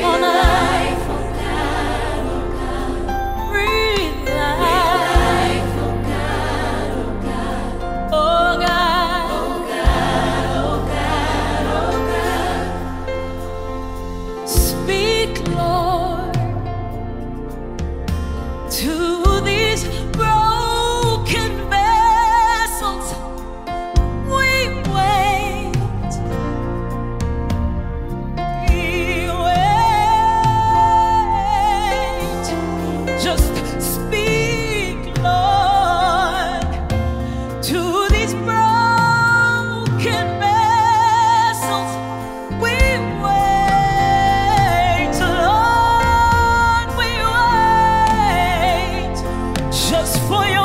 on just for your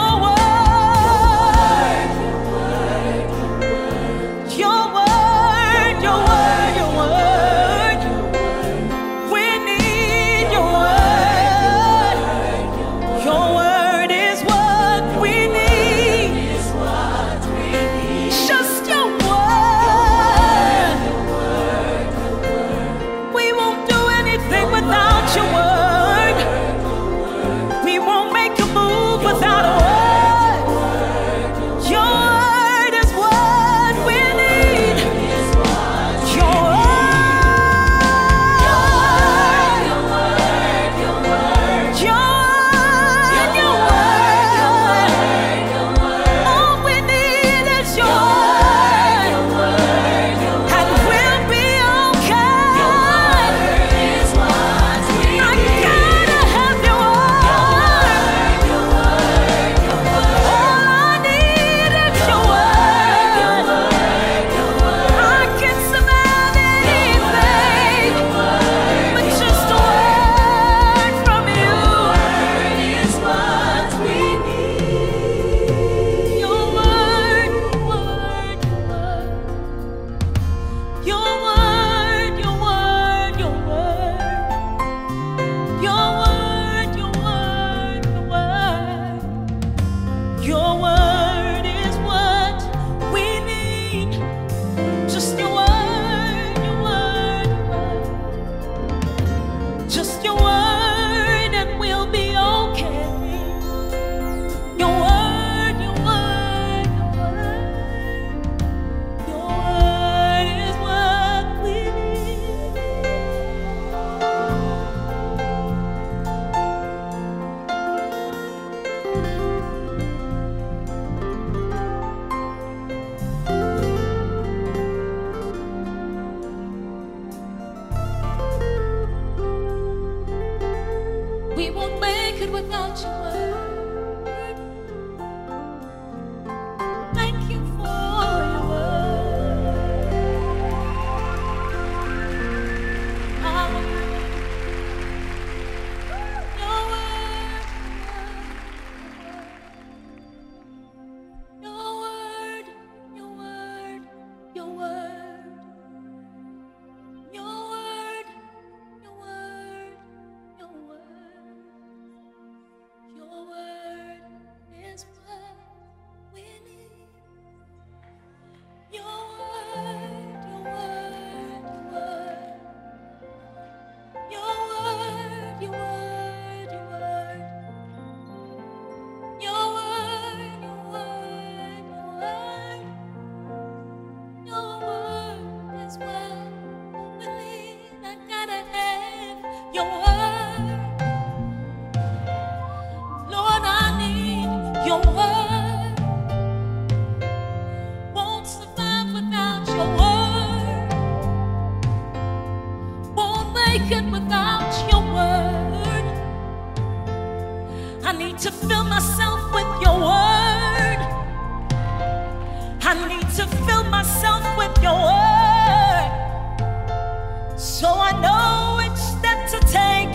make it without your word. I need to fill myself with your word. I need to fill myself with your word. So I know which step to take.